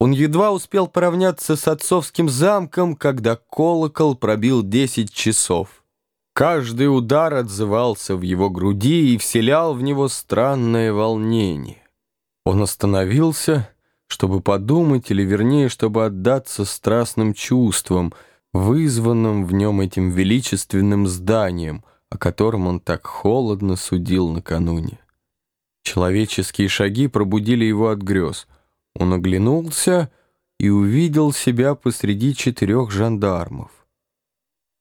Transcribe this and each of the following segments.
Он едва успел поравняться с отцовским замком, когда колокол пробил десять часов. Каждый удар отзывался в его груди и вселял в него странное волнение. Он остановился, чтобы подумать, или вернее, чтобы отдаться страстным чувствам, вызванным в нем этим величественным зданием, о котором он так холодно судил накануне. Человеческие шаги пробудили его от грез. Он оглянулся и увидел себя посреди четырех жандармов.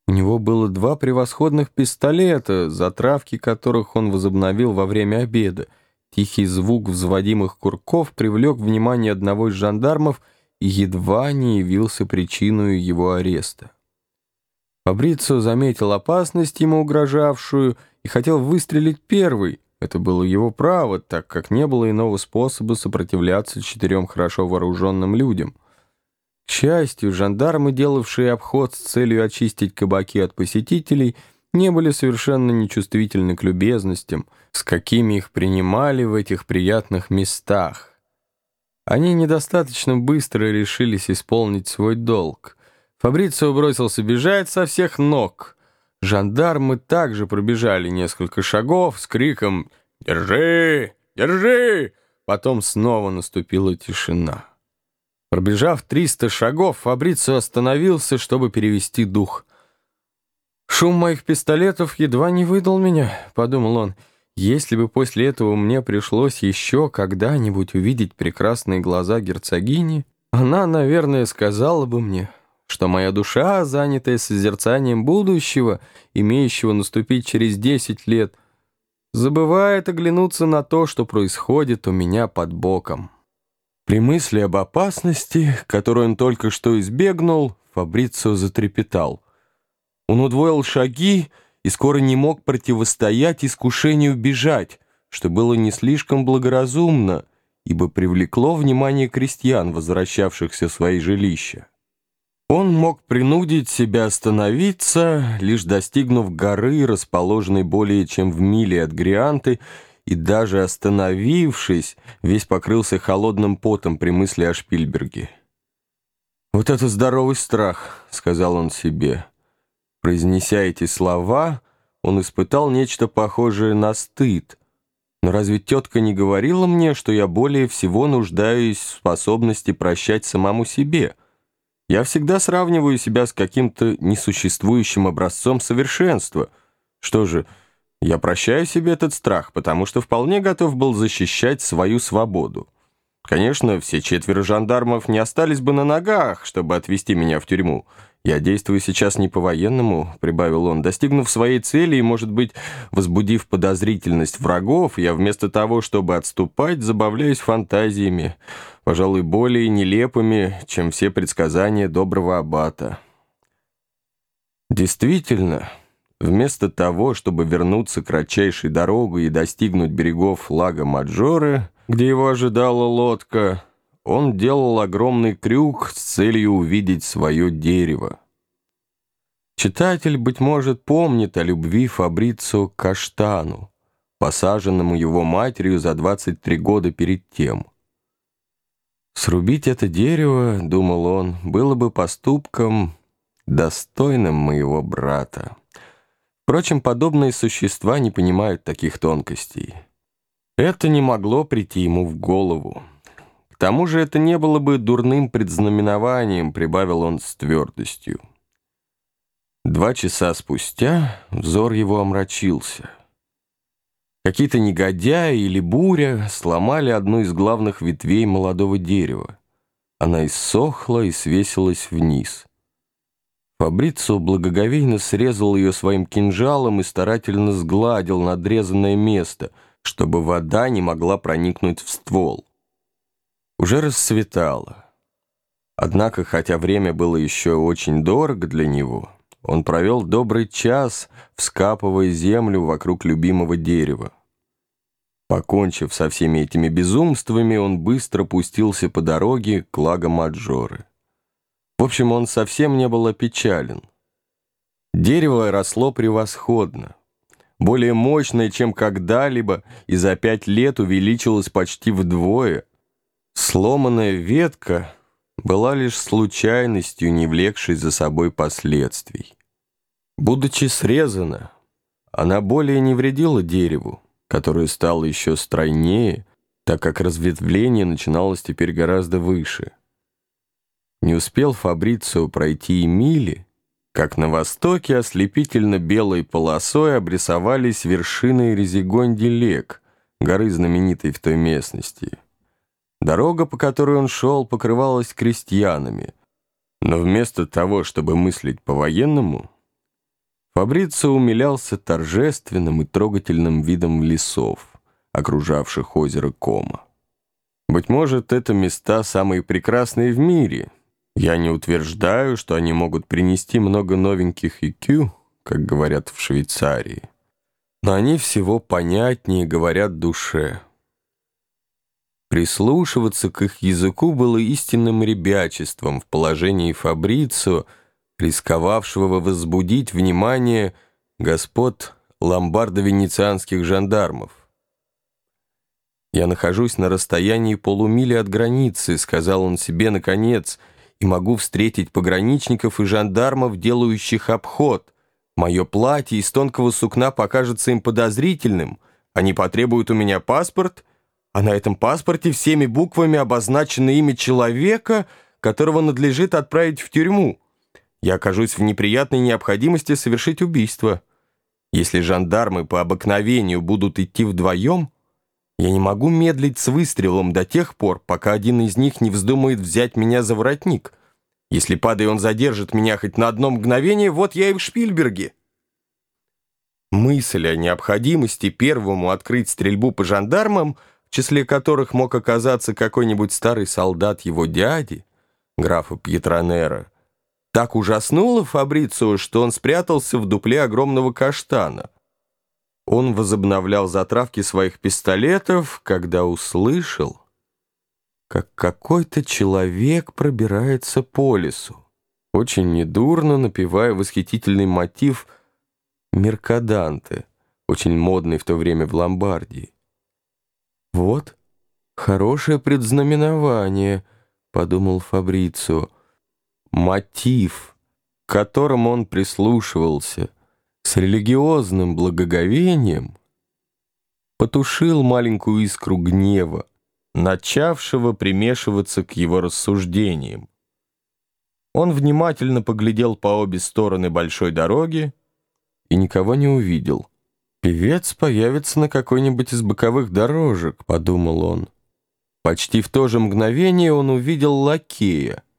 У него было два превосходных пистолета, затравки которых он возобновил во время обеда. Тихий звук взводимых курков привлек внимание одного из жандармов и едва не явился причиной его ареста. Фабрицио заметил опасность ему угрожавшую и хотел выстрелить первый — это было его право, так как не было иного способа сопротивляться четырем хорошо вооруженным людям. К счастью, жандармы, делавшие обход с целью очистить кабаки от посетителей, не были совершенно нечувствительны к любезностям, с какими их принимали в этих приятных местах. Они недостаточно быстро решились исполнить свой долг. Фабрицио бросился бежать со всех ног — Жандармы также пробежали несколько шагов с криком «Держи! Держи!» Потом снова наступила тишина. Пробежав триста шагов, Фабрицио остановился, чтобы перевести дух. «Шум моих пистолетов едва не выдал меня», — подумал он. «Если бы после этого мне пришлось еще когда-нибудь увидеть прекрасные глаза герцогини, она, наверное, сказала бы мне, что моя душа, занятая созерцанием будущего, имеющего наступить через десять лет, забывает оглянуться на то, что происходит у меня под боком. При мысли об опасности, которую он только что избегнул, Фабрицио затрепетал. Он удвоил шаги и скоро не мог противостоять искушению бежать, что было не слишком благоразумно, ибо привлекло внимание крестьян, возвращавшихся в свои жилища. Он мог принудить себя остановиться, лишь достигнув горы, расположенной более чем в миле от Грианты, и даже остановившись, весь покрылся холодным потом при мысли о Шпильберге. «Вот это здоровый страх», — сказал он себе. Произнеся эти слова, он испытал нечто похожее на стыд. Но разве тетка не говорила мне, что я более всего нуждаюсь в способности прощать самому себе?» Я всегда сравниваю себя с каким-то несуществующим образцом совершенства. Что же, я прощаю себе этот страх, потому что вполне готов был защищать свою свободу. Конечно, все четверо жандармов не остались бы на ногах, чтобы отвезти меня в тюрьму. «Я действую сейчас не по-военному», — прибавил он. «Достигнув своей цели и, может быть, возбудив подозрительность врагов, я вместо того, чтобы отступать, забавляюсь фантазиями, пожалуй, более нелепыми, чем все предсказания доброго аббата». Действительно, вместо того, чтобы вернуться кратчайшей дорогой и достигнуть берегов лага Маджоры, где его ожидала лодка, он делал огромный крюк с целью увидеть свое дерево. Читатель, быть может, помнит о любви Фабрицио к каштану, посаженному его матерью за 23 года перед тем. «Срубить это дерево, — думал он, — было бы поступком, достойным моего брата. Впрочем, подобные существа не понимают таких тонкостей. Это не могло прийти ему в голову тому же это не было бы дурным предзнаменованием, прибавил он с твердостью. Два часа спустя взор его омрачился. Какие-то негодяи или буря сломали одну из главных ветвей молодого дерева. Она иссохла и свесилась вниз. Фабрицо благоговейно срезал ее своим кинжалом и старательно сгладил надрезанное место, чтобы вода не могла проникнуть в ствол. Уже расцветало. Однако, хотя время было еще очень дорого для него, он провел добрый час, вскапывая землю вокруг любимого дерева. Покончив со всеми этими безумствами, он быстро пустился по дороге к лаго Маджоры. В общем, он совсем не был опечален. Дерево росло превосходно, более мощное, чем когда-либо, и за пять лет увеличилось почти вдвое — Сломанная ветка была лишь случайностью, не влекшей за собой последствий. Будучи срезана, она более не вредила дереву, которое стало еще стройнее, так как разветвление начиналось теперь гораздо выше. Не успел Фабрицио пройти и мили, как на востоке ослепительно белой полосой обрисовались вершины Резигонди-Лек, горы, знаменитой в той местности. Дорога, по которой он шел, покрывалась крестьянами, но вместо того, чтобы мыслить по-военному, Фабрицио умилялся торжественным и трогательным видом лесов, окружавших озеро Кома. Быть может, это места самые прекрасные в мире. Я не утверждаю, что они могут принести много новеньких IQ, как говорят в Швейцарии. Но они всего понятнее говорят душе. Прислушиваться к их языку было истинным ребячеством в положении Фабрицио, рисковавшего возбудить внимание господ ломбардо-венецианских жандармов. «Я нахожусь на расстоянии полумили от границы», — сказал он себе наконец, «и могу встретить пограничников и жандармов, делающих обход. Мое платье из тонкого сукна покажется им подозрительным. Они потребуют у меня паспорт, а на этом паспорте всеми буквами обозначено имя человека, которого надлежит отправить в тюрьму я окажусь в неприятной необходимости совершить убийство. Если жандармы по обыкновению будут идти вдвоем, я не могу медлить с выстрелом до тех пор, пока один из них не вздумает взять меня за воротник. Если, падая, он задержит меня хоть на одно мгновение, вот я и в Шпильберге. Мысль о необходимости первому открыть стрельбу по жандармам, в числе которых мог оказаться какой-нибудь старый солдат его дяди, графа Пьетронера, так ужаснуло Фабрицио, что он спрятался в дупле огромного каштана. Он возобновлял затравки своих пистолетов, когда услышал, как какой-то человек пробирается по лесу, очень недурно напевая восхитительный мотив «Меркаданте», очень модный в то время в Ломбардии. «Вот, хорошее предзнаменование», — подумал Фабрицио, — мотив, к которому он прислушивался с религиозным благоговением, потушил маленькую искру гнева, начавшего примешиваться к его рассуждениям. Он внимательно поглядел по обе стороны большой дороги и никого не увидел. «Певец появится на какой-нибудь из боковых дорожек», — подумал он. Почти в то же мгновение он увидел лакея —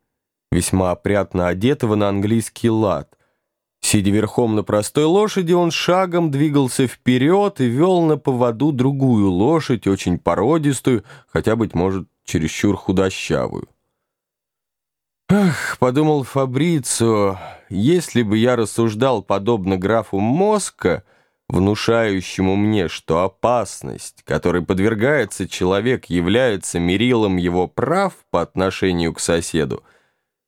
весьма опрятно одетого на английский лад. Сидя верхом на простой лошади, он шагом двигался вперед и вел на поводу другую лошадь, очень породистую, хотя, быть может, чересчур худощавую. «Ах», — подумал Фабрицио, — «если бы я рассуждал подобно графу Моска, внушающему мне, что опасность, которой подвергается человек, является мерилом его прав по отношению к соседу, —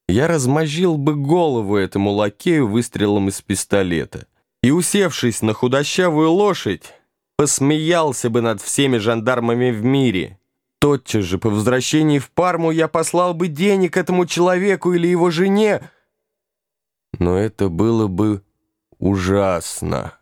я размозжил бы голову этому лакею выстрелом из пистолета и, усевшись на худощавую лошадь, посмеялся бы над всеми жандармами в мире. Тотчас же по возвращении в Парму я послал бы денег этому человеку или его жене, но это было бы ужасно.